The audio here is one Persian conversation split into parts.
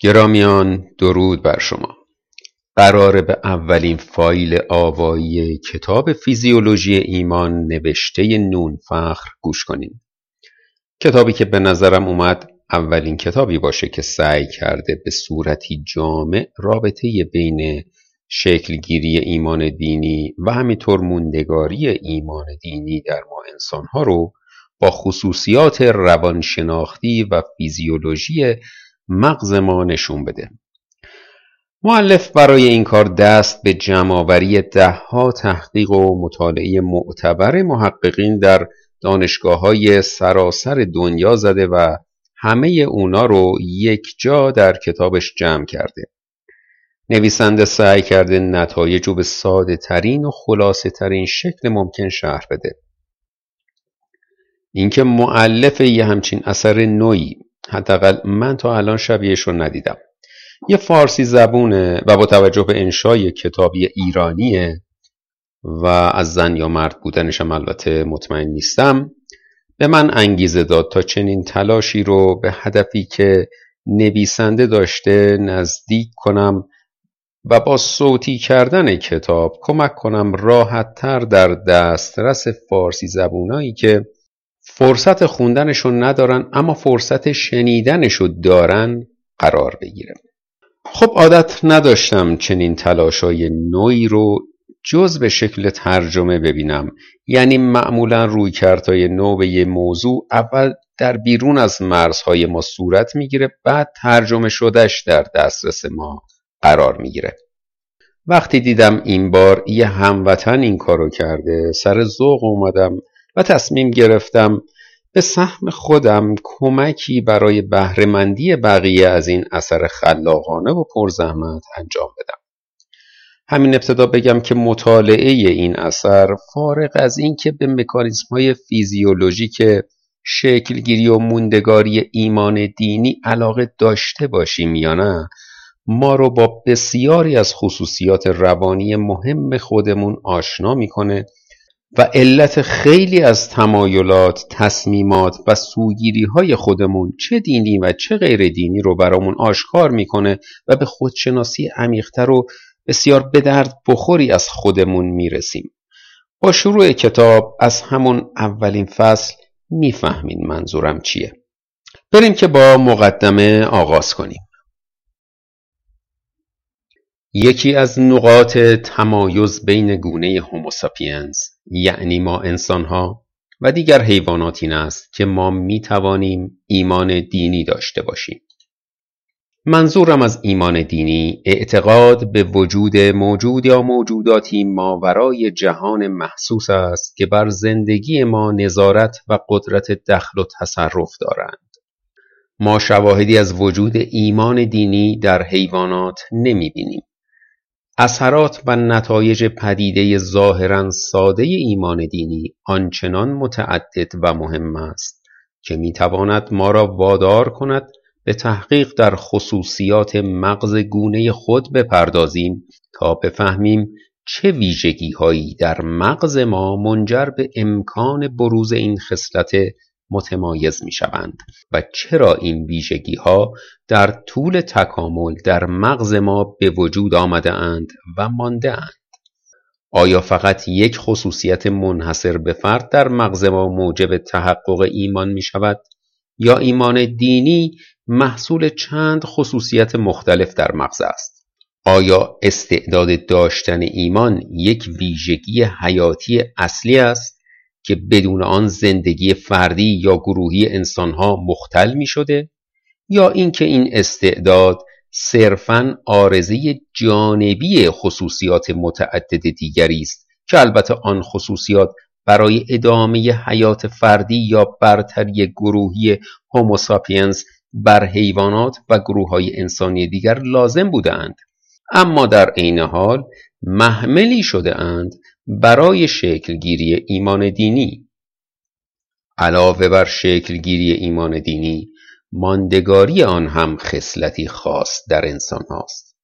گرامیان درود بر شما. قراره به اولین فایل آوایی کتاب فیزیولوژی ایمان نوشته نونفخر گوش کنیم کتابی که به نظرم اومد اولین کتابی باشه که سعی کرده به صورتی جامع رابطه بین شکلگیری ایمان دینی و همینطور موندگاری ایمان دینی در ما انسانها رو با خصوصیات روانشناختی و فیزیولوژی مغز ما نشون بده. معلف برای این کار دست به جمعآوری دهها تحقیق و مطالعه معتبر محققین در دانشگاه های سراسر دنیا زده و همه اونا رو یک جا در کتابش جمع کرده. نویسنده سعی کرده نتایج رو به ساده ترین و خلاصه ترین شکل ممکن شهر بده. اینکه معلف یه همچین اثر نوعی حداقل من تا الان شبیهش رو ندیدم. یه فارسی زبونه و با توجه به انشای کتابی ایرانیه و از زن یا مرد بودنشم البته مطمئن نیستم. به من انگیزه داد تا چنین تلاشی رو به هدفی که نویسنده داشته نزدیک کنم و با صوتی کردن کتاب کمک کنم راحت تر در دسترس فارسی زبونایی که فرصت خوندنشو ندارن اما فرصت شنیدنشو دارن قرار بگیره. خب عادت نداشتم چنین تلاشای نوعی رو جز به شکل ترجمه ببینم. یعنی معمولا روی کرتای نو به یه موضوع اول در بیرون از مرزهای ما صورت می‌گیره بعد ترجمه شدهش در دسترس ما قرار می‌گیره. وقتی دیدم این بار یه هموطن این کارو کرده سر ذوق اومدم. و تصمیم گرفتم به سهم خودم کمکی برای بهرهمندی بقیه از این اثر خلاقانه و پرزحمت انجام بدم. همین ابتدا بگم که مطالعه این اثر فارغ از اینکه به مکانیزم های فیزیولوژیک شکلگیری و موندگاری ایمان دینی علاقه داشته باشیم یا نه ما رو با بسیاری از خصوصیات روانی مهم خودمون آشنا می‌کنه و علت خیلی از تمایلات، تصمیمات و سوگیری های خودمون چه دینی و چه غیر دینی رو برامون آشکار می‌کنه و به خودشناسی عمیقتر و بسیار به درد بخوری از خودمون می‌رسیم. با شروع کتاب از همون اولین فصل می‌فهمین منظورم چیه. بریم که با مقدمه آغاز کنیم. یکی از نقاط تمایز بین گونه هوموساپینز یعنی ما انسانها و دیگر حیوانات این است که ما می توانیم ایمان دینی داشته باشیم. منظورم از ایمان دینی اعتقاد به وجود موجود یا موجوداتی ماورای جهان محسوس است که بر زندگی ما نظارت و قدرت دخل و تصرف دارند. ما شواهدی از وجود ایمان دینی در حیوانات نمی بینیم. اثرات و نتایج پدیده ظاهرا ساده ایمان دینی آنچنان متعدد و مهم است که می‌تواند ما را وادار کند به تحقیق در خصوصیات مغز گونه خود بپردازیم تا بفهمیم چه ویژگی هایی در مغز ما منجر به امکان بروز این خصلت متمایز می شوند و چرا این ویژگی ها در طول تکامل در مغز ما به وجود آمده اند و مانده اند. آیا فقط یک خصوصیت منحصر به فرد در مغز ما موجب تحقق ایمان می شود؟ یا ایمان دینی محصول چند خصوصیت مختلف در مغز است؟ آیا استعداد داشتن ایمان یک ویژگی حیاتی اصلی است که بدون آن زندگی فردی یا گروهی انسانها مختل می شده یا اینکه این استعداد صرفا آرزه جانبی خصوصیات متعدد دیگری است که البته آن خصوصیات برای ادامه حیات فردی یا برتری گروهی هوموساپینز بر حیوانات و گروه های انسانی دیگر لازم بودند اما در عین حال محملی شده اند برای شکلگیری ایمان دینی علاوه بر شکلگیری ایمان دینی ماندگاری آن هم خصلتی خاص در انسان هاست.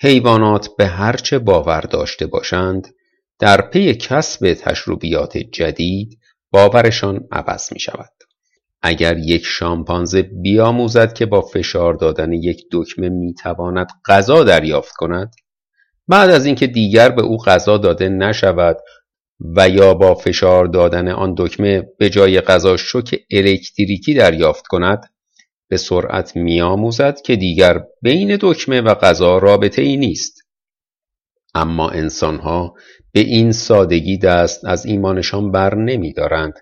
حیوانات به هرچه باور داشته باشند در پی کسب تشروبیات جدید باورشان عوض می شود. اگر یک شامپانزه بیاموزد که با فشار دادن یک دکمه می‌تواند غذا دریافت کند بعد از اینکه دیگر به او غذا داده نشود و یا با فشار دادن آن دکمه به جای غذا شوک الکتریکی دریافت کند به سرعت میآموزد که دیگر بین دکمه و غذا رابطه ای نیست. اما انسانها به این سادگی دست از ایمانشان بر نمی دارند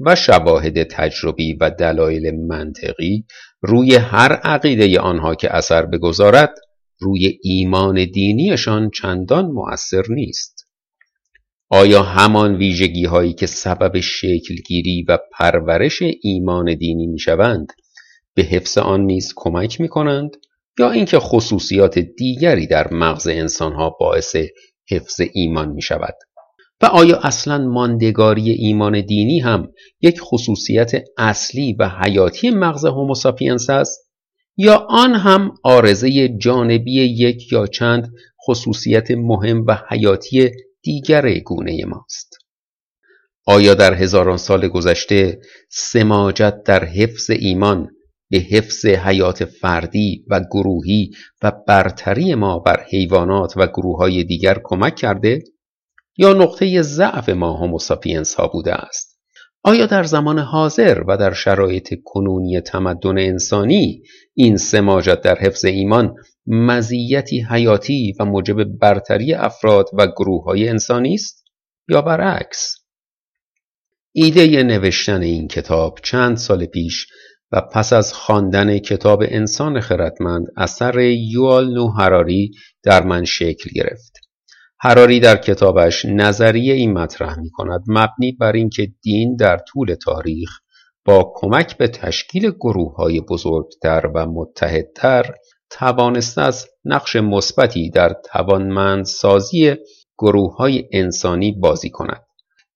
و شواهد تجربی و دلایل منطقی روی هر عقیده آنها که اثر بگذارد روی ایمان دینیشان چندان مؤثر نیست. آیا همان ویژگی هایی که سبب شکلگیری و پرورش ایمان دینی می شوند به حفظ آن نیز کمک می کنند یا اینکه خصوصیات دیگری در مغز انسانها باعث حفظ ایمان می شود و آیا اصلا ماندگاری ایمان دینی هم یک خصوصیت اصلی و حیاتی مغز هوموساپینس است؟ یا آن هم آرزه جانبی یک یا چند خصوصیت مهم و حیاتی دیگر گونه ماست. آیا در هزاران سال گذشته سماجت در حفظ ایمان به حفظ حیات فردی و گروهی و برتری ما بر حیوانات و گروه های دیگر کمک کرده؟ یا نقطه ضعف ما هوموساپینس ها بوده است؟ آیا در زمان حاضر و در شرایط کنونی تمدن انسانی این سماجت در حفظ ایمان مزیتی حیاتی و موجب برتری افراد و گروه های انسانی است یا برعکس؟ ایده نوشتن این کتاب چند سال پیش و پس از خواندن کتاب انسان خردمند اثر یوال نو هراری در من شکل گرفت. هراری در کتابش نظریه این مطرح می کند مبنی بر اینکه دین در طول تاریخ با کمک به تشکیل گروه های بزرگتر و متحدتر توانسته است نقش مثبتی در توانمندسازی گروه های انسانی بازی کند.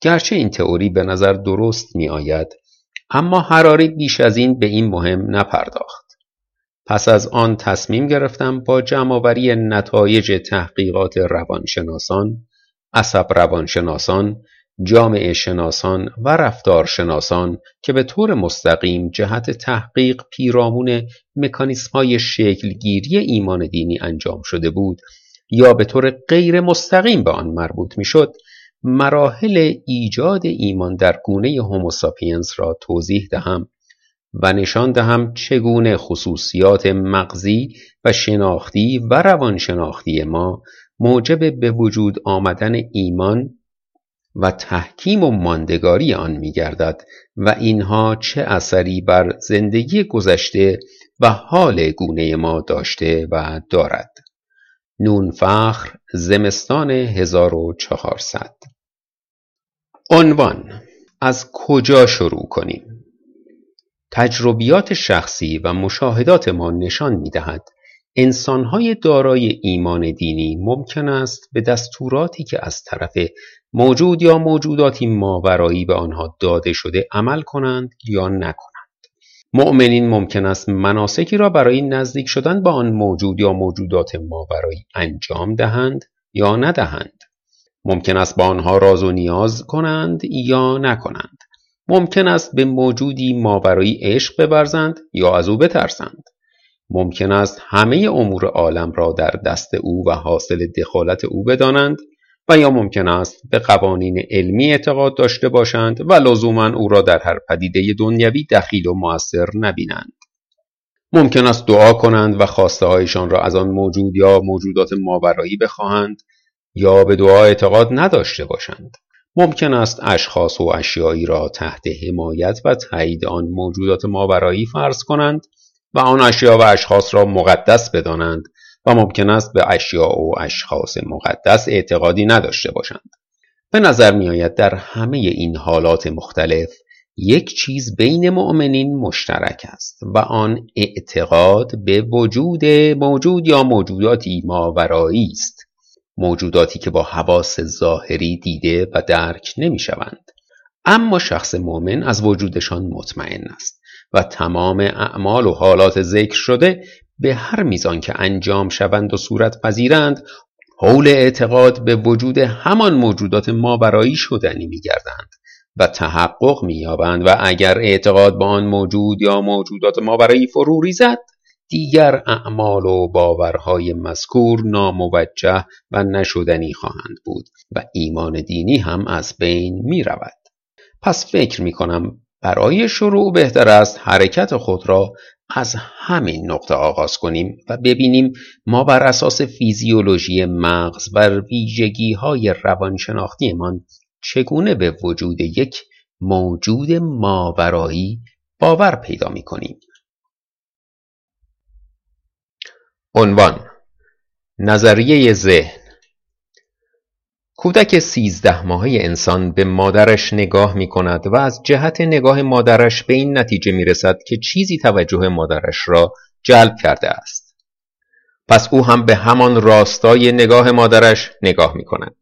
گرچه این تئوری به نظر درست می آید اما حراری بیش از این به این مهم نپرداخت. پس از آن تصمیم گرفتم با جمعآوری نتایج تحقیقات روانشناسان، عصب روانشناسان، جامعه شناسان و رفتارشناسان که به طور مستقیم جهت تحقیق پیرامون مکانیسم های شکلگیری ایمان دینی انجام شده بود یا به طور غیر مستقیم به آن مربوط می شد مراحل ایجاد ایمان در گونه هوموساپینس را توضیح دهم. و نشان دهم چگونه خصوصیات مغزی و شناختی و روانشناختی ما موجب به وجود آمدن ایمان و تحکیم و ماندگاری آن می گردد و اینها چه اثری بر زندگی گذشته و حال گونه ما داشته و دارد. نون فخر زمستان 1400 عنوان از کجا شروع کنیم؟ تجربیات شخصی و مشاهدات ما نشان می دهد انسانهای دارای ایمان دینی ممکن است به دستوراتی که از طرف موجود یا موجوداتی ماورایی به آنها داده شده عمل کنند یا نکنند. مؤمنین ممکن است مناسکی را برای نزدیک شدن به آن موجود یا موجودات ماورایی انجام دهند یا ندهند. ممکن است با آنها راز و نیاز کنند یا نکنند. ممکن است به موجودی ماورایی عشق ببرزند یا از او بترسند. ممکن است همه امور عالم را در دست او و حاصل دخالت او بدانند و یا ممکن است به قوانین علمی اعتقاد داشته باشند و لزوما او را در هر پدیده دنیوی دخیل و موثر نبینند. ممکن است دعا کنند و خواسته هایشان را از آن موجود یا موجودات ماورایی بخواهند یا به دعا اعتقاد نداشته باشند. ممکن است اشخاص و اشیایی را تحت حمایت و تایید آن موجودات ماورایی فرض کنند و آن اشیا و اشخاص را مقدس بدانند و ممکن است به اشیا و اشخاص مقدس اعتقادی نداشته باشند. به نظر می آید در همه این حالات مختلف یک چیز بین مؤمنین مشترک است و آن اعتقاد به وجود موجود یا موجوداتی ماورایی است. موجوداتی که با حواس ظاهری دیده و درک نمی شوند. اما شخص مؤمن از وجودشان مطمئن است و تمام اعمال و حالات ذکر شده به هر میزان که انجام شوند و صورت پذیرند حول اعتقاد به وجود همان موجودات ما برایی شدنی می گردند و تحقق مییابند و اگر اعتقاد به آن موجود یا موجودات برای فرو ریزد دیگر اعمال و باورهای مذکور ناموجه و نشدنی خواهند بود و ایمان دینی هم از بین می رود. پس فکر می کنم برای شروع بهتر است حرکت خود را از همین نقطه آغاز کنیم و ببینیم ما بر اساس فیزیولوژی مغز و ویژگی های روانشناختیمان چگونه به وجود یک موجود ماورایی باور پیدا می کنیم. عنوان نظریه ذهن کودک سیزده ماهه انسان به مادرش نگاه می کند و از جهت نگاه مادرش به این نتیجه می رسد که چیزی توجه مادرش را جلب کرده است. پس او هم به همان راستای نگاه مادرش نگاه می کند.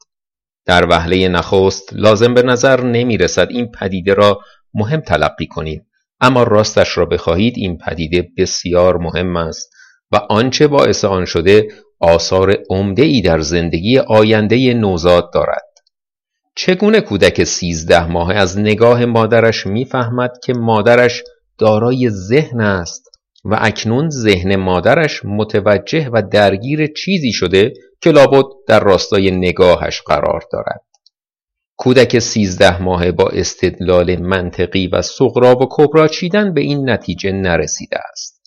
در وهله نخست لازم به نظر نمی رسد این پدیده را مهم تلقی کنید اما راستش را بخواهید این پدیده بسیار مهم است و آنچه باعث آن شده آثار عمده ای در زندگی آینده نوزاد دارد. چگونه کودک سیزده ماه از نگاه مادرش می‌فهمد که مادرش دارای ذهن است و اکنون ذهن مادرش متوجه و درگیر چیزی شده که لابد در راستای نگاهش قرار دارد. کودک سیزده ماه با استدلال منطقی و سغرا و کبرا چیدن به این نتیجه نرسیده است.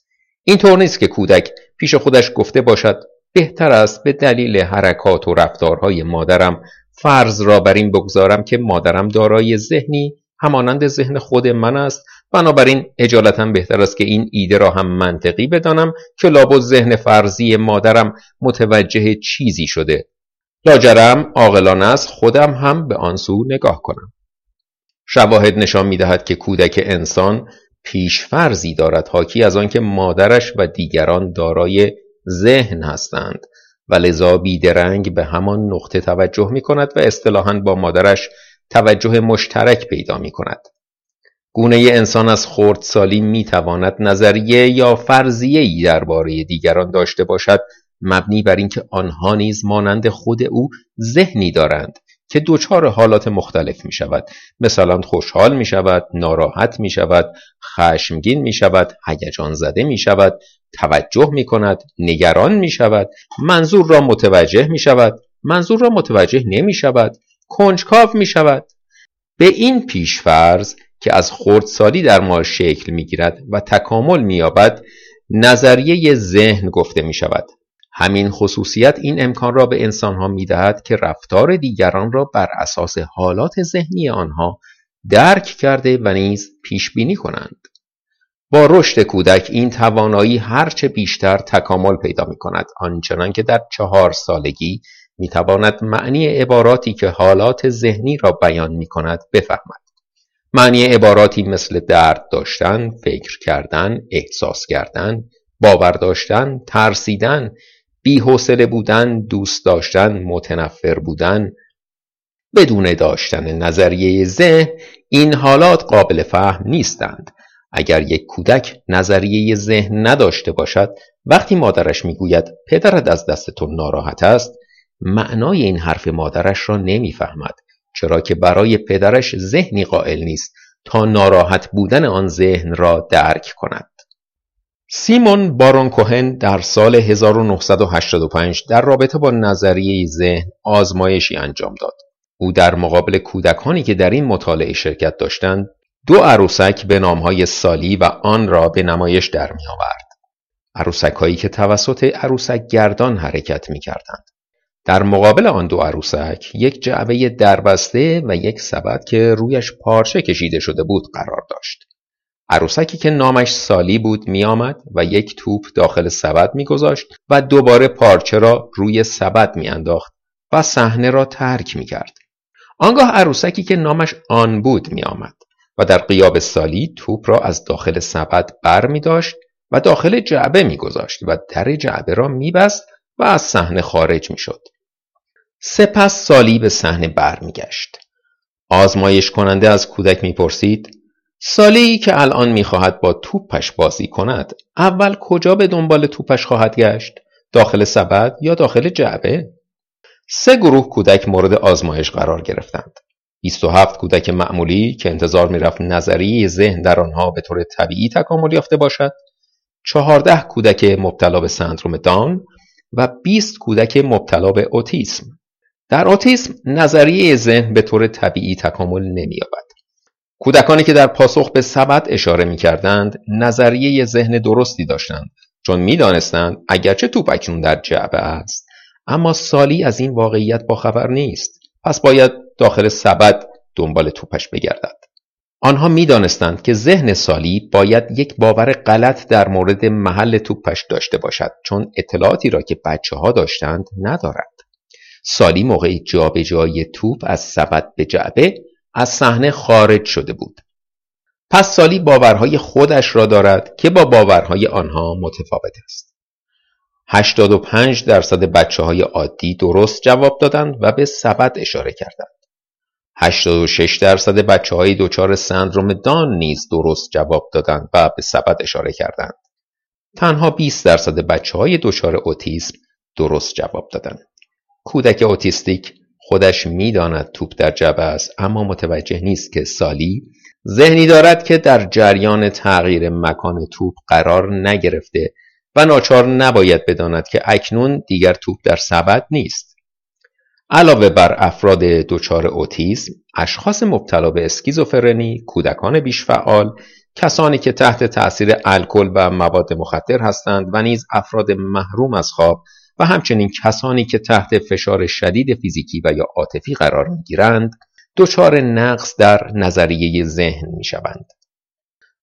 این طور نیست که کودک پیش خودش گفته باشد بهتر است به دلیل حرکات و رفتارهای مادرم فرض را بر این بگذارم که مادرم دارای ذهنی همانند ذهن خود من است. بنابراین اجالتا بهتر است که این ایده را هم منطقی بدانم که لابد ذهن فرضی مادرم متوجه چیزی شده. لاجرم عاقلانه است خودم هم به آن سو نگاه کنم. شواهد نشان می‌دهد که کودک انسان پیش فرضی دارد حاکی از آنکه مادرش و دیگران دارای ذهن هستند و لذا بیدرنگ به همان نقطه توجه می کند و اصطلاحا با مادرش توجه مشترک پیدا می کند. گونه انسان از خردسالی می تواند نظریه یا فرضیه ای درباره دیگران داشته باشد مبنی بر اینکه آنها نیز مانند خود او ذهنی دارند که دچار حالات مختلف می شود مثلا خوشحال می شود ناراحت می شود خشمگین می شود هیجان زده می شود توجه می کند نگران می شود منظور را متوجه می شود منظور را متوجه نمی شود کنجکاو می شود به این پیشفرض که از خردسالی در ما شکل می گیرد و تکامل می یابد نظریه ذهن گفته می شود همین خصوصیت این امکان را به انسانها می دهد که رفتار دیگران را بر اساس حالات ذهنی آنها درک کرده و نیز پیش بینی کنند. با رشد کودک این توانایی هرچه بیشتر تکامل پیدا می کند آنچنان که در چهار سالگی می تواند معنی عباراتی که حالات ذهنی را بیان می کند بفهمد. معنی عباراتی مثل درد داشتن، فکر کردن، احساس کردن، باور داشتن، ترسیدن، بیحوصله بودن، دوست داشتن، متنفر بودن، بدون داشتن نظریه ذهن این حالات قابل فهم نیستند. اگر یک کودک نظریه ذهن نداشته باشد وقتی مادرش می‌گوید پدرت از دست تو ناراحت است معنای این حرف مادرش را نمی‌فهمد. چرا که برای پدرش ذهنی قائل نیست تا ناراحت بودن آن ذهن را درک کند. سیمون بارون کوهن در سال 1985 در رابطه با نظریه ذهن آزمایشی انجام داد. او در مقابل کودکانی که در این مطالعه شرکت داشتند دو عروسک به نامهای سالی و آن را به نمایش در می آورد. عروسک هایی که توسط عروسک گردان حرکت می کردند. در مقابل آن دو عروسک یک جعبه دربسته و یک سبد که رویش پارچه کشیده شده بود قرار داشت. عروسکی که نامش سالی بود میآمد و یک توپ داخل سبد میگذاشت و دوباره پارچه را روی سبد میانداخت و صحنه را ترک می‌کرد آنگاه عروسکی که نامش آن بود میآمد و در قیاب سالی توپ را از داخل سبد بر می داشت و داخل جعبه میگذاشت و در جعبه را میبست و از صحنه خارج می‌شد. سپس سالی به صحنه برمیگشت. آزمایش کننده از کودک می‌پرسید سالی که الان می‌خواهد با توپش بازی کند اول کجا به دنبال توپش خواهد گشت؟ داخل سبد یا داخل جعبه؟ سه گروه کودک مورد آزمایش قرار گرفتند. 27 کودک معمولی که انتظار می‌رفت نظریه ذهن در آنها به طور طبیعی تکامل یافته باشد. 14 کودک مبتلا به سندروم دان و 20 کودک مبتلا به اوتیسم. در اوتیسم نظریه ذهن به طور طبیعی تکامل نمییابد. کودکانی که در پاسخ به سبد اشاره می کردند نظریه ذهن درستی داشتند چون می‌دانستند اگرچه توپ اکنون در جعبه است اما سالی از این واقعیت باخبر نیست. پس باید داخل سبد دنبال توپش بگردد. آنها می‌دانستند که ذهن سالی باید یک باور غلط در مورد محل توپش داشته باشد چون اطلاعاتی را که بچه ها داشتند ندارد. سالی موقع جابجایی توپ از سبد به جعبه از صحنه خارج شده بود. پس سالی باورهای خودش را دارد که با باورهای آنها متفاوت است. 85 درصد بچه های عادی درست جواب دادند و به سبد اشاره کردند. 86 درصد بچه های دچار سندروم دان نیز درست جواب دادند و به سبد اشاره کردند. تنها 20 درصد بچه های دچار اوتیسم درست جواب دادند. کودک اوتیستیک خودش می‌داند توپ در جبه است اما متوجه نیست که سالی ذهنی دارد که در جریان تغییر مکان توپ قرار نگرفته و ناچار نباید بداند که اکنون دیگر توپ در سبد نیست. علاوه بر افراد دچار اوتیسم اشخاص مبتلا به اسکیزوفرنی کودکان بیشفعال کسانی که تحت تأثیر الکل و مواد مخدر هستند و نیز افراد محروم از خواب و همچنین کسانی که تحت فشار شدید فیزیکی و یا عاطفی قرار می‌گیرند دچار نقص در نظریه ذهن می‌شوند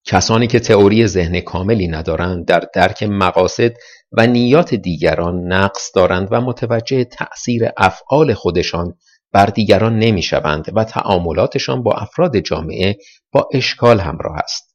کسانی که تئوری ذهن کاملی ندارند در درک مقاصد و نیات دیگران نقص دارند و متوجه تأثیر افعال خودشان بر دیگران نمی‌شوند و تعاملاتشان با افراد جامعه با اشکال همراه است.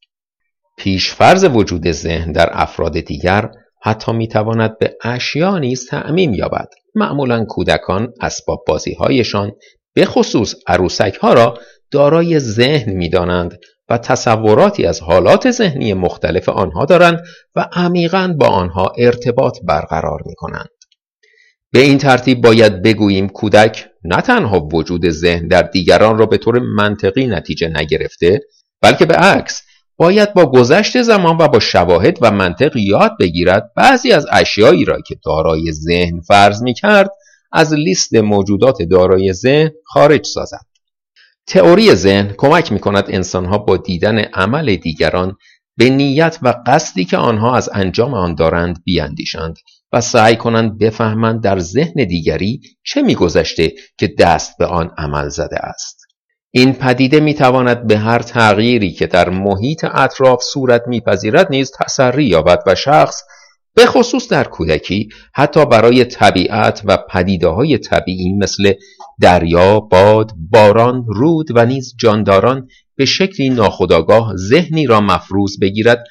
پیشفرز وجود ذهن در افراد دیگر حتی می‌تواند به اشیا نیز تعمیم یابد معمولا کودکان اسباب بازی هایشان به خصوص عروسک ها را دارای ذهن می‌دانند و تصوراتی از حالات ذهنی مختلف آنها دارند و عمیقا با آنها ارتباط برقرار می کنند. به این ترتیب باید بگوییم کودک نه تنها وجود ذهن در دیگران را به طور منطقی نتیجه نگرفته بلکه به عکس باید با گذشت زمان و با شواهد و منطق یاد بگیرد بعضی از اشیایی را که دارای ذهن فرض می کرد از لیست موجودات دارای ذهن خارج سازد. تئوری ذهن کمک می کند انسانها با دیدن عمل دیگران به نیت و قصدی که آنها از انجام آن دارند بیاندیشند و سعی کنند بفهمند در ذهن دیگری چه میگذشته که دست به آن عمل زده است. این پدیده می‌تواند به هر تغییری که در محیط اطراف صورت میپذیرد نیز تسری یابد و شخص به خصوص در کودکی حتی برای طبیعت و پدیده های طبیعی مثل دریا، باد، باران، رود و نیز جانداران به شکلی ناخودآگاه ذهنی را مفروض بگیرد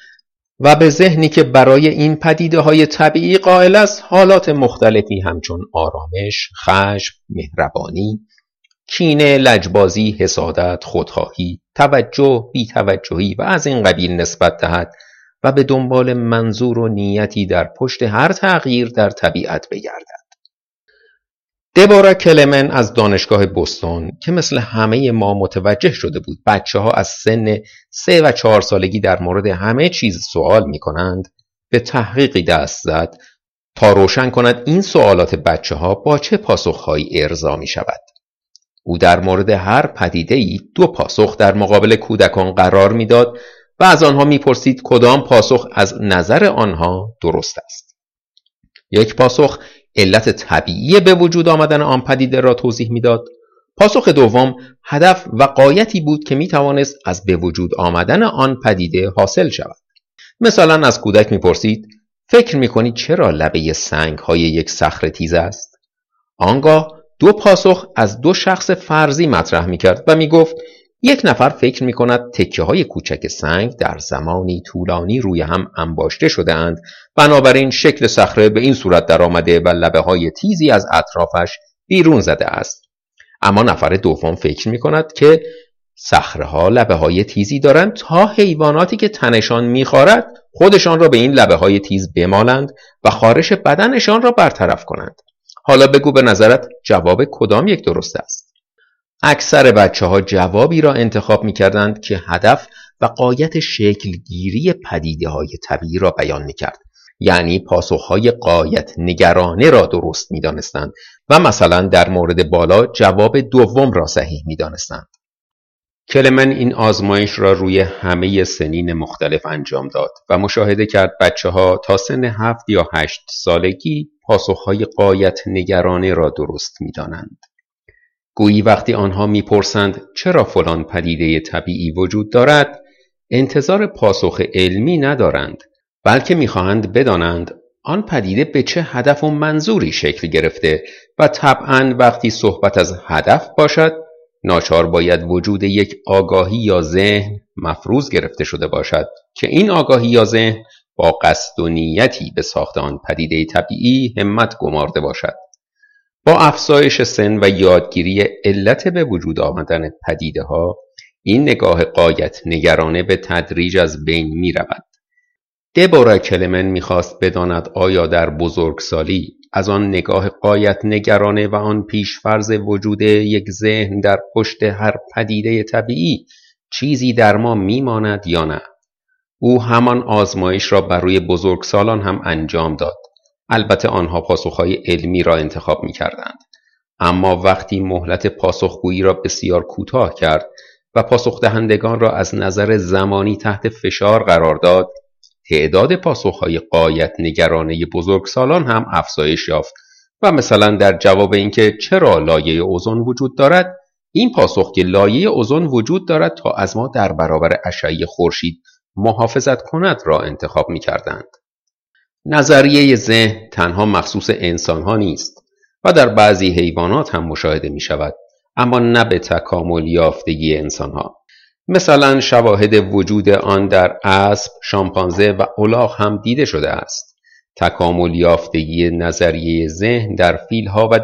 و به ذهنی که برای این پدیده های طبیعی قائل است حالات مختلفی همچون آرامش، خشم، مهربانی، کینه، لجبازی، حسادت، خودخواهی، توجه، بیتوجهی و از این قبیل نسبت دهد و به دنبال منظور و نیتی در پشت هر تغییر در طبیعت بگردد. دبارا کلمن از دانشگاه بوستون که مثل همه ما متوجه شده بود بچه ها از سن سه و چهار سالگی در مورد همه چیز سوال می کنند به تحقیقی دست زد تا روشن کند این سوالات بچه ها با چه پاسخهایی ارضا می شود. او در مورد هر پدیده ای دو پاسخ در مقابل کودکان قرار می‌داد و از آنها می‌پرسید کدام پاسخ از نظر آنها درست است. یک پاسخ علت طبیعی به وجود آمدن آن پدیده را توضیح می‌داد. پاسخ دوم هدف و قایتی بود که می توانست از به وجود آمدن آن پدیده حاصل شود. مثلا از کودک می‌پرسید فکر می چرا لبه سنگ های یک صخره تیز است؟ آنگاه دو پاسخ از دو شخص فرضی مطرح می کرد و می گفت یک نفر فکر می کند تکه های کوچک سنگ در زمانی طولانی روی هم انباشته شده اند بنابراین شکل صخره به این صورت در آمده و لبه های تیزی از اطرافش بیرون زده است. اما نفر دوم فکر می کند که صخره ها لبه های تیزی دارند تا حیواناتی که تنشان میخارد خودشان را به این لبه های تیز بمالند و خارش بدنشان را برطرف کنند. حالا بگو به نظرت جواب کدام یک درست است اکثر بچه ها جوابی را انتخاب می کردند که هدف و قایت شکلگیری پدیده های طبیعی را بیان می کرد. یعنی پاسخهای قایت نگرانه را درست می دانستند و مثلا در مورد بالا جواب دوم را صحیح می دانستند. کلمن این آزمایش را روی همه سنین مختلف انجام داد و مشاهده کرد بچه ها تا سن هفت یا هشت سالگی پاسخهای قایت نگرانه را درست می دانند. گویی وقتی آنها می‌پرسند چرا فلان پدیده طبیعی وجود دارد انتظار پاسخ علمی ندارند بلکه می‌خواهند بدانند آن پدیده به چه هدف و منظوری شکل گرفته و طبعا وقتی صحبت از هدف باشد ناچار باید وجود یک آگاهی یا ذهن مفروض گرفته شده باشد که این آگاهی یا ذهن با قصد و نیتی به ساخت آن پدیده طبیعی همت گمارده باشد با افزایش سن و یادگیری علت به وجود آمدن پدیده ها این نگاه قایت نگرانه به تدریج از بین می رود. دبورا کلمن می‌خواست بداند آیا در بزرگسالی از آن نگاه قایت نگرانه و آن پیشفرز وجود یک ذهن در پشت هر پدیده طبیعی چیزی در ما میماند یا نه او همان آزمایش را بر روی بزرگسالان هم انجام داد البته آنها پاسخهای علمی را انتخاب می کردند. اما وقتی مهلت پاسخگویی را بسیار کوتاه کرد و پاسخ دهندگان را از نظر زمانی تحت فشار قرار داد تعداد پاسخهای قایت نگرانه بزرگسالان هم افزایش یافت و مثلا در جواب اینکه چرا لایه اوزون وجود دارد این پاسخ که لایه اوزون وجود دارد تا از ما در برابر اشعه خورشید محافظت کند را انتخاب می کردند. نظریه ذهن تنها مخصوص انسان ها نیست و در بعضی حیوانات هم مشاهده می شود اما نه به تکامل یافتگی انسان ها. مثلا شواهد وجود آن در اسب، شامپانزه و الاغ هم دیده شده است. تکامل یافتگی نظریه ذهن در فیلها و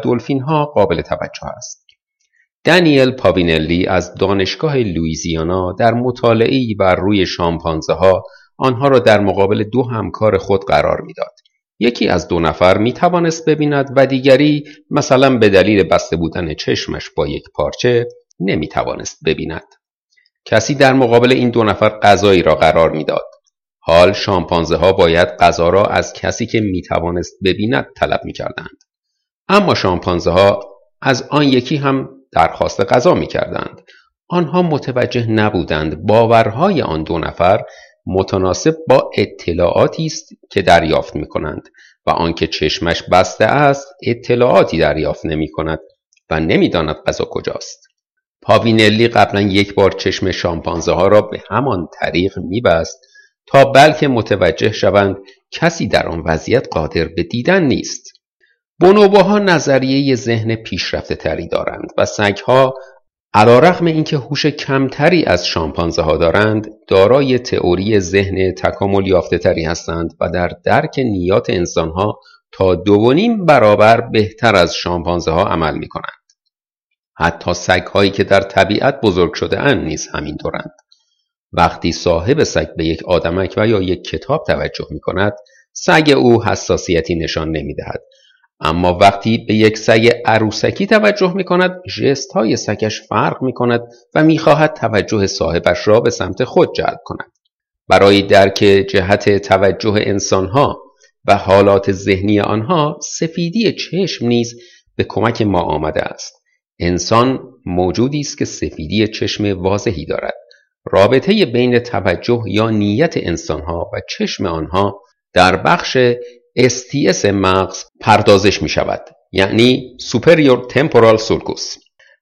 ها قابل توجه است. دانیل پاوینلی از دانشگاه لویزیانا در مطالعه‌ای بر روی شامپانزه ها آنها را در مقابل دو همکار خود قرار می‌داد. یکی از دو نفر می توانست ببیند و دیگری مثلا به دلیل بسته بودن چشمش با یک پارچه نمی توانست ببیند. کسی در مقابل این دو نفر غذایی را قرار می‌داد. حال شامپانزه ها باید غذا را از کسی که می توانست ببیند طلب می کردند. اما شامپانزه ها از آن یکی هم درخواست غذا می کردند. آنها متوجه نبودند باورهای آن دو نفر متناسب با اطلاعاتی است که دریافت می کنند و آنکه چشمش بسته است اطلاعاتی دریافت نمی کند و نمی‌داند غذا کجاست. پاوینلی قبلا یک بار چشم شامپانزه ها را به همان طریق میبست تا بلکه متوجه شوند کسی در آن وضعیت قادر به دیدن نیست. بونوبوها نظریه ذهن پیشرفته تری دارند و سگها علا رقم اینکه هوش کمتری از شامپانزه ها دارند دارای تئوری ذهن تکامل یافته تری هستند و در درک نیات انسان ها تا دو نیم برابر بهتر از شامپانزه ها عمل می کنند. حتی سگ هایی که در طبیعت بزرگ شده اند نیز همین دورند. وقتی صاحب سگ به یک آدمک و یا یک کتاب توجه می کند سگ او حساسیتی نشان نمی دهد اما وقتی به یک سگ عروسکی توجه می کند جست های سگش فرق می کند و می خواهد توجه صاحبش را به سمت خود جلب کند. برای درک جهت توجه انسانها و حالات ذهنی آنها سفیدی چشم نیز به کمک ما آمده است. انسان موجودی است که سفیدی چشم واضحی دارد. رابطه بین توجه یا نیت انسانها و چشم آنها در بخش STS مغز پردازش می شود یعنی Superior Temporal Sulcus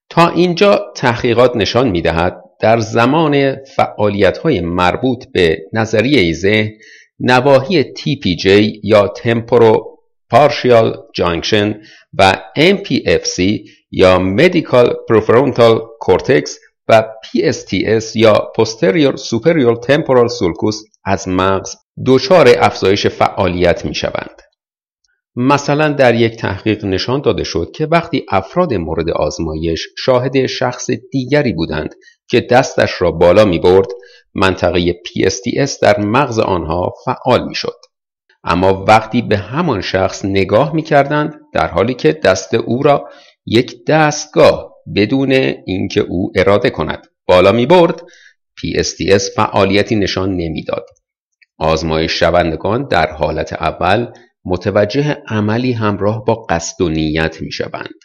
تا اینجا تحقیقات نشان می دهد در زمان فعالیت های مربوط به نظریه ذهن نواحی TPJ یا Temporo Partial Junction و MPFC یا Medical Prefrontal Cortex و PSTS یا Posterior Superior Temporal Sulcus از مغز دچار افزایش فعالیت می شوند. مثلا در یک تحقیق نشان داده شد که وقتی افراد مورد آزمایش شاهد شخص دیگری بودند که دستش را بالا می برد منطقه PSTS در مغز آنها فعال می شد. اما وقتی به همان شخص نگاه می کردند در حالی که دست او را یک دستگاه بدون اینکه او اراده کند بالا می برد PSTS فعالیتی نشان نمی‌داد. آزمایش شوندگان در حالت اول متوجه عملی همراه با قصد و نیت می شوند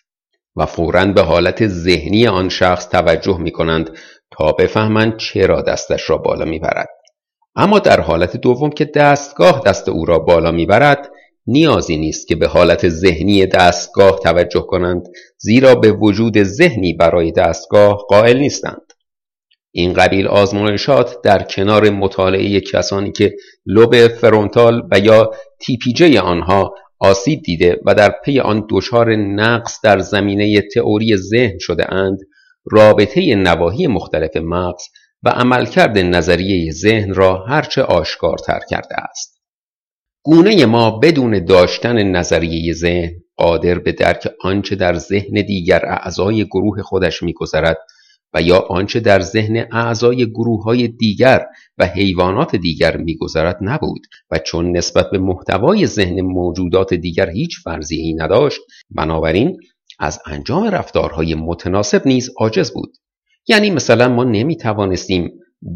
و فوراً به حالت ذهنی آن شخص توجه می کنند تا بفهمند چرا دستش را بالا می برد. اما در حالت دوم که دستگاه دست او را بالا می برد نیازی نیست که به حالت ذهنی دستگاه توجه کنند زیرا به وجود ذهنی برای دستگاه قائل نیستند. این قبیل آزمایشات در کنار مطالعه کسانی که لوب فرونتال و یا تیپیجه آنها آسیب دیده و در پی آن دچار نقص در زمینه تئوری ذهن شده اند رابطه نواحی مختلف مغز و عملکرد نظریه ذهن را هرچه آشکارتر کرده است. گونه ما بدون داشتن نظریه ذهن قادر به درک آنچه در ذهن دیگر اعضای گروه خودش میگذرد و یا آنچه در ذهن اعضای گروه های دیگر و حیوانات دیگر میگذرد نبود و چون نسبت به محتوای ذهن موجودات دیگر هیچ فرضیهی نداشت بنابراین از انجام رفتارهای متناسب نیز عاجز بود. یعنی مثلا ما نمی توانستیم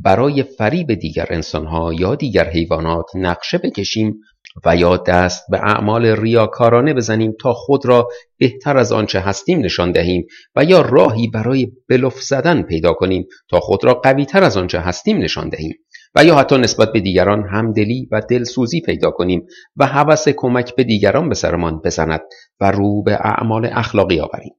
برای فریب دیگر انسانها یا دیگر حیوانات نقشه بکشیم و یا دست به اعمال ریاکارانه بزنیم تا خود را بهتر از آنچه هستیم نشان دهیم و یا راهی برای بلف زدن پیدا کنیم تا خود را قویتر از آنچه هستیم نشان دهیم و یا حتی نسبت به دیگران همدلی و دلسوزی پیدا کنیم و هوس کمک به دیگران به سرمان بزند و رو به اعمال اخلاقی آوریم.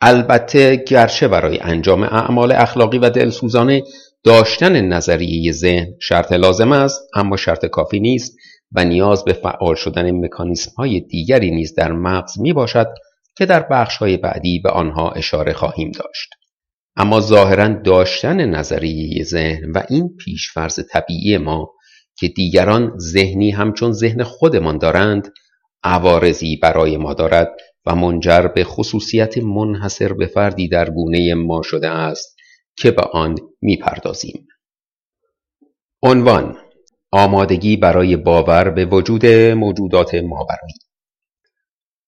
البته گرچه برای انجام اعمال اخلاقی و دلسوزانه داشتن نظریه ذهن شرط لازم است اما شرط کافی نیست و نیاز به فعال شدن مکانیسم های دیگری نیز در مغز می باشد که در بخش های بعدی به آنها اشاره خواهیم داشت. اما ظاهرا داشتن نظریه ذهن و این پیشفرض طبیعی ما که دیگران ذهنی همچون ذهن خودمان دارند عوارضی برای ما دارد و منجر به خصوصیت منحصر به فردی در گونه ما شده است که به آن می‌پردازیم. عنوان آمادگی برای باور به وجود موجودات ماورایی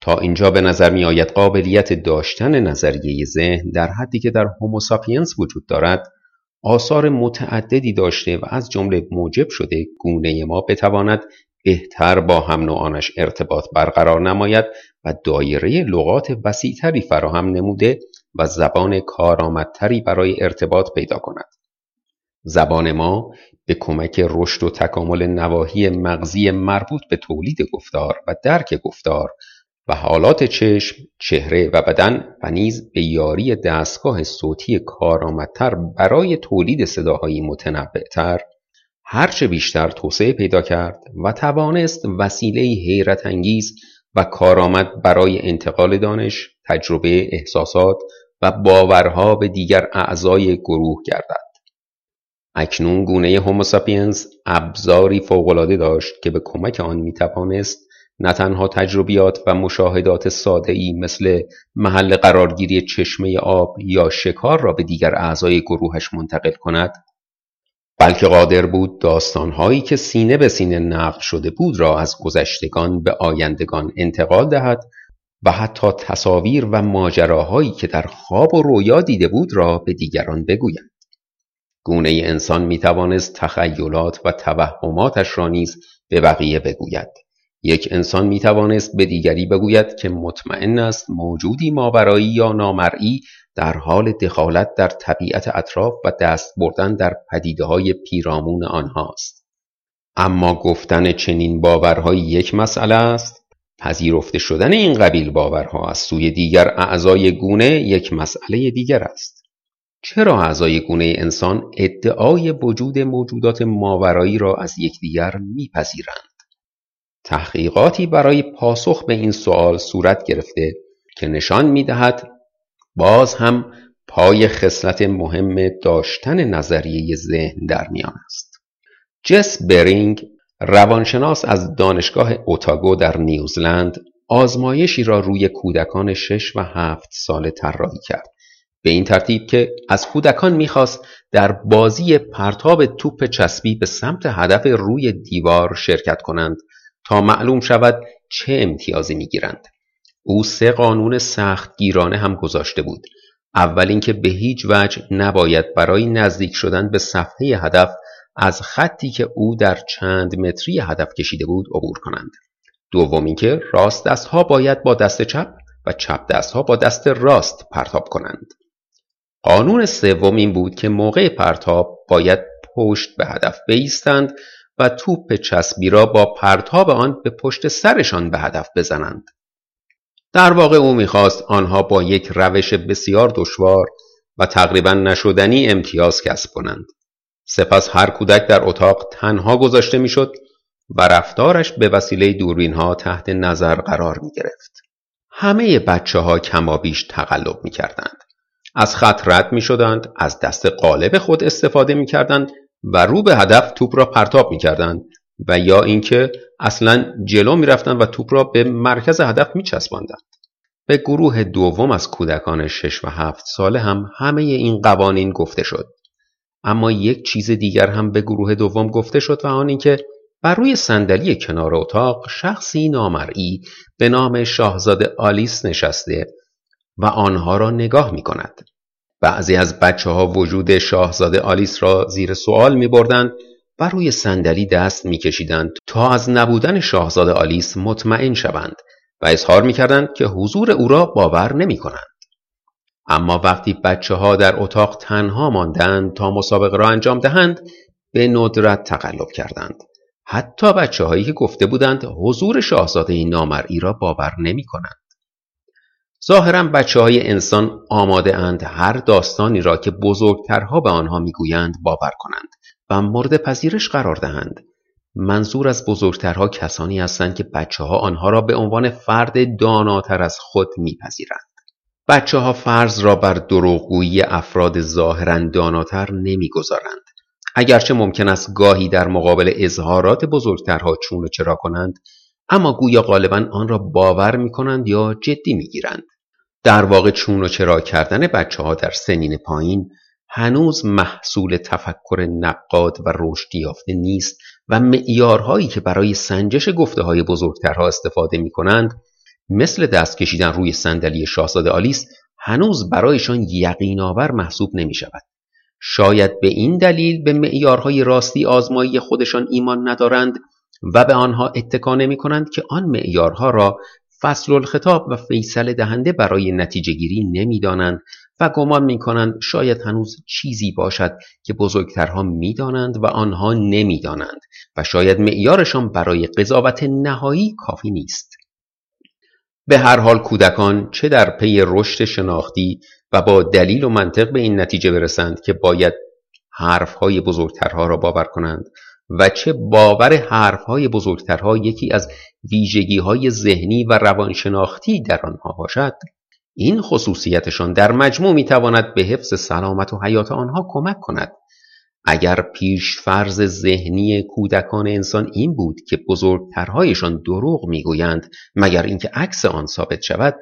تا اینجا به نظر می آید قابلیت داشتن نظریه ذهن در حدی که در هوموساپینس وجود دارد آثار متعددی داشته و از جمله موجب شده گونه ما بتواند بهتر با هم نوعانش ارتباط برقرار نماید و دایره لغات وسیعتری فراهم نموده و زبان کارآمدتری برای ارتباط پیدا کند. زبان ما به کمک رشد و تکامل نواحی مغزی مربوط به تولید گفتار و درک گفتار و حالات چشم، چهره و بدن و نیز به یاری دستگاه صوتی کارآمدتر برای تولید صداهایی متنوعتر هرچه بیشتر توسعه پیدا کرد و توانست وسیله حیرت انگیز و کارآمد برای انتقال دانش، تجربه، احساسات و باورها به دیگر اعضای گروه گردد. اکنون گونه هوموساپینز ابزاری فوقالعاده داشت که به کمک آن می‌توانست نه تنها تجربیات و مشاهدات ساده ای مثل محل قرارگیری چشمه آب یا شکار را به دیگر اعضای گروهش منتقل کند بلکه قادر بود داستانهایی که سینه به سینه نقل شده بود را از گذشتگان به آیندگان انتقال دهد و حتی تصاویر و ماجراهایی که در خواب و رویا دیده بود را به دیگران بگوید. گونه انسان می توانست تخیلات و توهماتش را نیز به بقیه بگوید. یک انسان می توانست به دیگری بگوید که مطمئن است موجودی ماورایی یا نامرئی در حال دخالت در طبیعت اطراف و دست بردن در پدیده های پیرامون آنهاست. اما گفتن چنین باورهایی یک مسئله است. پذیرفته شدن این قبیل باورها از سوی دیگر اعضای گونه یک مسئله دیگر است. چرا اعضای گونه انسان ادعای وجود موجودات ماورایی را از یکدیگر میپذیرند؟ تحقیقاتی برای پاسخ به این سوال صورت گرفته که نشان می‌دهد باز هم پای خصلت مهم داشتن نظریه ذهن در میان است. جس برینگ روانشناس از دانشگاه اوتاگو در نیوزلند آزمایشی را روی کودکان شش و هفت ساله طراحی کرد. به این ترتیب که از کودکان می‌خواست در بازی پرتاب توپ چسبی به سمت هدف روی دیوار شرکت کنند تا معلوم شود چه امتیازی می‌گیرند. او سه قانون سخت گیرانه هم گذاشته بود. اول اینکه به هیچ وجه نباید برای نزدیک شدن به صفحه هدف از خطی که او در چند متری هدف کشیده بود عبور کنند. دوم اینکه راست دستها باید با دست چپ و چپ دستها با دست راست پرتاب کنند. قانون سوم این بود که موقع پرتاب باید پشت به هدف بایستند و توپ چسبی را با پرتاب آن به پشت سرشان به هدف بزنند در واقع او می‌خواست آنها با یک روش بسیار دشوار و تقریبا نشدنی امتیاز کسب کنند سپس هر کودک در اتاق تنها گذاشته می‌شد و رفتارش به وسیله دوربین ها تحت نظر قرار می گرفت. همه بچه ها کمابیش تقلب می کردند. از خط رد می شدند، از دست قالب خود استفاده می کردند و رو به هدف توپ را پرتاب می کردند و یا اینکه اصلا جلو می رفتند و توپ را به مرکز هدف می چسباندند. به گروه دوم از کودکان شش و هفت ساله هم همه این قوانین گفته شد. اما یک چیز دیگر هم به گروه دوم گفته شد و آن اینکه بر روی صندلی کنار اتاق شخصی نامرئی به نام شاهزاده آلیس نشسته و آنها را نگاه می کند. بعضی از بچه ها وجود شاهزاده آلیس را زیر سوال می بردند و روی صندلی دست می کشیدند تا از نبودن شاهزاده آلیس مطمئن شوند و اظهار می کردند که حضور او را باور نمی کنند. اما وقتی بچه ها در اتاق تنها ماندند تا مسابقه را انجام دهند به ندرت تقلب کردند. حتی بچه هایی که گفته بودند حضور شاهزاده نامرئی را باور نمی کنند. ظاهرا بچه های انسان آماده اند هر داستانی را که بزرگترها به آنها می‌گویند باور کنند و مورد پذیرش قرار دهند. منظور از بزرگترها کسانی هستند که بچه ها آنها را به عنوان فرد داناتر از خود میپذیرند. بچه ها فرض را بر دروغگویی افراد ظاهرا داناتر نمی‌گذارند. اگرچه ممکن است گاهی در مقابل اظهارات بزرگترها چون و چرا کنند اما گویا غالبا آن را باور می کنند یا جدی می گیرند. در واقع چون و چرا کردن بچه ها در سنین پایین هنوز محصول تفکر نقاد و رشد یافته نیست و معیارهایی که برای سنجش گفته های بزرگترها استفاده می کنند مثل دست کشیدن روی صندلی شاهزاده آلیس هنوز برایشان یقینآور محسوب نمی شود. شاید به این دلیل به معیارهای راستی آزمایی خودشان ایمان ندارند و به آنها اتکا نمی کنند که آن معیارها را فصل الخطاب و فیصل دهنده برای نتیجه گیری نمی دانند و گمان می کنند شاید هنوز چیزی باشد که بزرگترها می دانند و آنها نمی دانند و شاید معیارشان برای قضاوت نهایی کافی نیست. به هر حال کودکان چه در پی رشد شناختی و با دلیل و منطق به این نتیجه برسند که باید حرفهای بزرگترها را باور کنند و چه باور حرفهای بزرگترها یکی از ویژگی های ذهنی و روانشناختی در آنها باشد. این خصوصیتشان در مجموع می تواند به حفظ سلامت و حیات آنها کمک کند. اگر پیش فرض ذهنی کودکان انسان این بود که بزرگترهایشان دروغ می‌گویند مگر اینکه عکس آن ثابت شود؟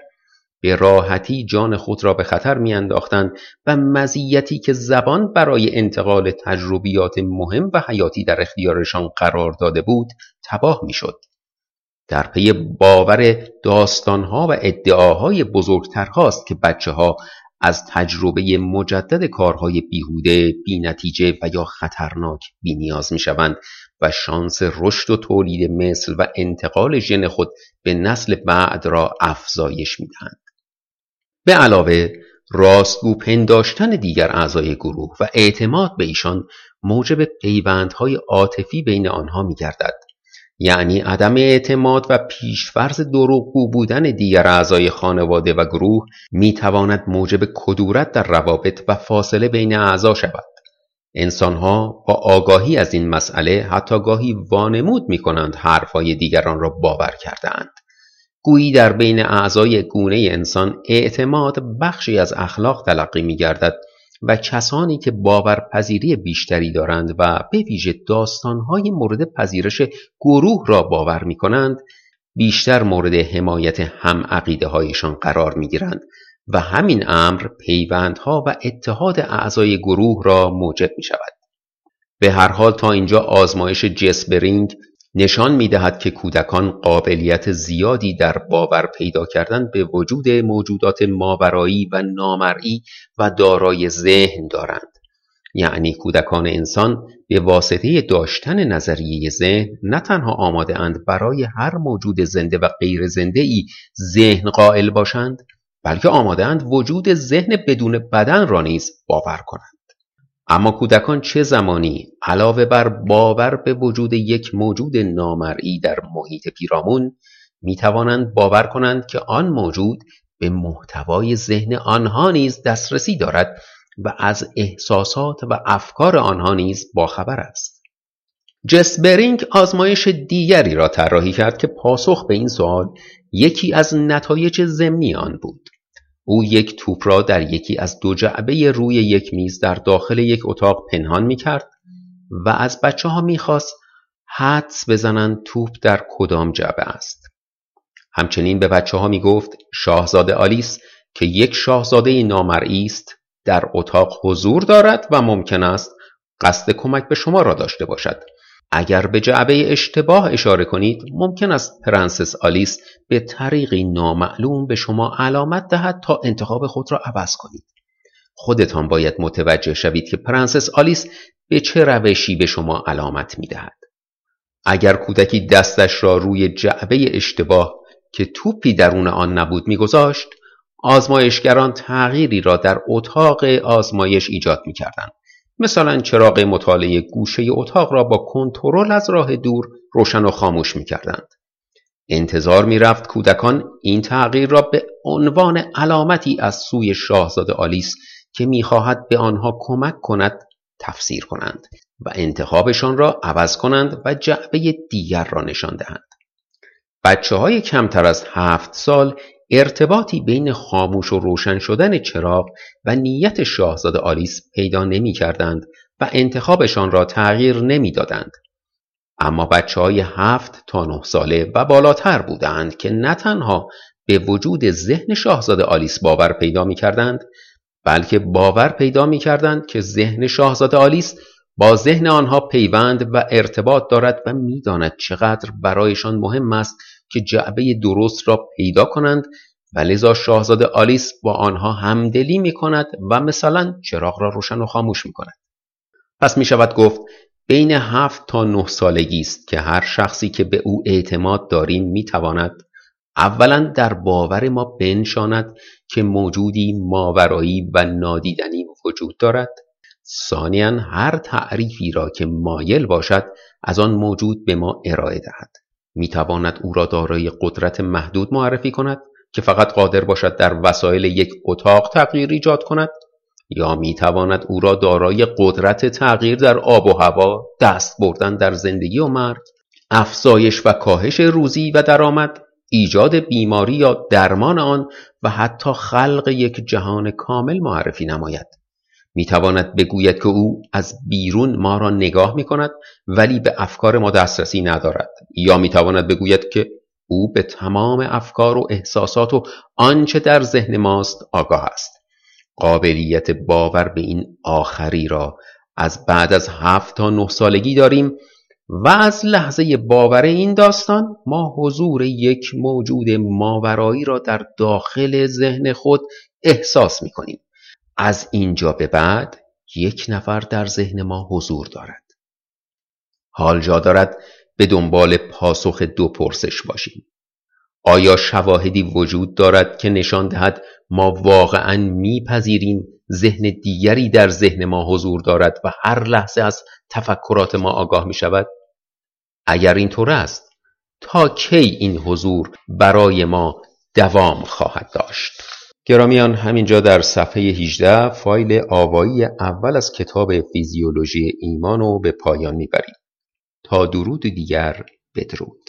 به راحتی جان خود را به خطر میانداختند و مزیتی که زبان برای انتقال تجربیات مهم و حیاتی در اختیارشان قرار داده بود تباه می‌شد در پی باور داستانها و ادعاهای بزرگترهاست که بچه ها از تجربه مجدد کارهای بیهوده، بینتیجه و یا خطرناک بینیاز می شوند و شانس رشد و تولید مثل و انتقال ژن خود به نسل بعد را افزایش می دهند. به علاوه راستگو پنداشتن دیگر اعضای گروه و اعتماد به ایشان موجب پیوندهای عاطفی بین آنها می گردد. یعنی عدم اعتماد و پیشفرض دروغگو بودن دیگر اعضای خانواده و گروه می تواند موجب کدورت در روابط و فاصله بین اعضا شود. انسانها با آگاهی از این مسئله حتی گاهی وانمود می کنند حرفهای دیگران را باور کرده اند. گویی در بین اعضای گونه انسان اعتماد بخشی از اخلاق تلقی می گردد و کسانی که باورپذیری بیشتری دارند و به ویژه داستانهای مورد پذیرش گروه را باور می کنند بیشتر مورد حمایت هم عقیده هایشان قرار می گیرند و همین امر پیوندها و اتحاد اعضای گروه را موجب می شود. به هر حال تا اینجا آزمایش جسبرینگ نشان می دهد که کودکان قابلیت زیادی در باور پیدا کردن به وجود موجودات ماورایی و نامرئی و دارای ذهن دارند. یعنی کودکان انسان به واسطه داشتن نظریه ذهن نه تنها آماده اند برای هر موجود زنده و غیر زنده ای ذهن قائل باشند بلکه آماده اند وجود ذهن بدون بدن را نیز باور کنند. اما کودکان چه زمانی علاوه بر باور به وجود یک موجود نامرئی در محیط پیرامون می توانند باور کنند که آن موجود به محتوای ذهن آنها نیز دسترسی دارد و از احساسات و افکار آنها نیز باخبر است. جسبرینگ آزمایش دیگری را طراحی کرد که پاسخ به این سوال یکی از نتایج ضمنی آن بود. او یک توپ را در یکی از دو جعبه روی یک میز در داخل یک اتاق پنهان می کرد و از بچه ها می خواست حدس بزنند توپ در کدام جعبه است. همچنین به بچه ها می گفت شاهزاده آلیس که یک شاهزاده نامرئی است در اتاق حضور دارد و ممکن است قصد کمک به شما را داشته باشد اگر به جعبه اشتباه اشاره کنید ممکن است پرنسس آلیس به طریقی نامعلوم به شما علامت دهد تا انتخاب خود را عوض کنید خودتان باید متوجه شوید که پرنسس آلیس به چه روشی به شما علامت می دهد. اگر کودکی دستش را روی جعبه اشتباه که توپی درون آن نبود میگذاشت آزمایشگران تغییری را در اتاق آزمایش ایجاد می کردند. مثلا چراغ مطالعه گوشه اتاق را با کنترل از راه دور روشن و خاموش می کردند. انتظار می رفت کودکان این تغییر را به عنوان علامتی از سوی شاهزاده آلیس که می‌خواهد به آنها کمک کند تفسیر کنند و انتخابشان را عوض کنند و جعبه دیگر را نشان دهند. بچه های کمتر از هفت سال ارتباطی بین خاموش و روشن شدن چراغ و نیت شاهزاده آلیس پیدا نمی کردند و انتخابشان را تغییر نمی دادند. اما بچه های هفت تا نه ساله و بالاتر بودند که نه تنها به وجود ذهن شاهزاده آلیس باور پیدا می کردند بلکه باور پیدا می کردند که ذهن شاهزاده آلیس با ذهن آنها پیوند و ارتباط دارد و می‌داند چقدر برایشان مهم است که جعبه درست را پیدا کنند و لذا شاهزاده آلیس با آنها همدلی می کند و مثلا چراغ را روشن و خاموش می کند. پس می شود گفت بین هفت تا نه سالگی است که هر شخصی که به او اعتماد داریم می تواند اولا در باور ما بنشاند که موجودی ماورایی و نادیدنی وجود دارد ثانیا هر تعریفی را که مایل باشد از آن موجود به ما ارائه دهد می تواند او را دارای قدرت محدود معرفی کند که فقط قادر باشد در وسایل یک اتاق تغییر ایجاد کند یا می تواند او را دارای قدرت تغییر در آب و هوا دست بردن در زندگی و مرگ افزایش و کاهش روزی و درآمد ایجاد بیماری یا درمان آن و حتی خلق یک جهان کامل معرفی نماید. می‌تواند بگوید که او از بیرون ما را نگاه می کند ولی به افکار ما دسترسی ندارد. یا می‌تواند بگوید که او به تمام افکار و احساسات و آنچه در ذهن ماست آگاه است. قابلیت باور به این آخری را از بعد از هفت تا نه سالگی داریم و از لحظه باور این داستان ما حضور یک موجود ماورایی را در داخل ذهن خود احساس می کنیم از اینجا به بعد یک نفر در ذهن ما حضور دارد حال جا دارد به دنبال پاسخ دو پرسش باشیم آیا شواهدی وجود دارد که نشان دهد ما واقعا میپذیریم ذهن دیگری در ذهن ما حضور دارد و هر لحظه از تفکرات ما آگاه می شود؟ اگر اینطور است تا کی این حضور برای ما دوام خواهد داشت؟ گرامیان همینجا در صفحه 18 فایل آوایی اول از کتاب فیزیولوژی ایمان رو به پایان می‌بریم. تا درود دیگر بدرود.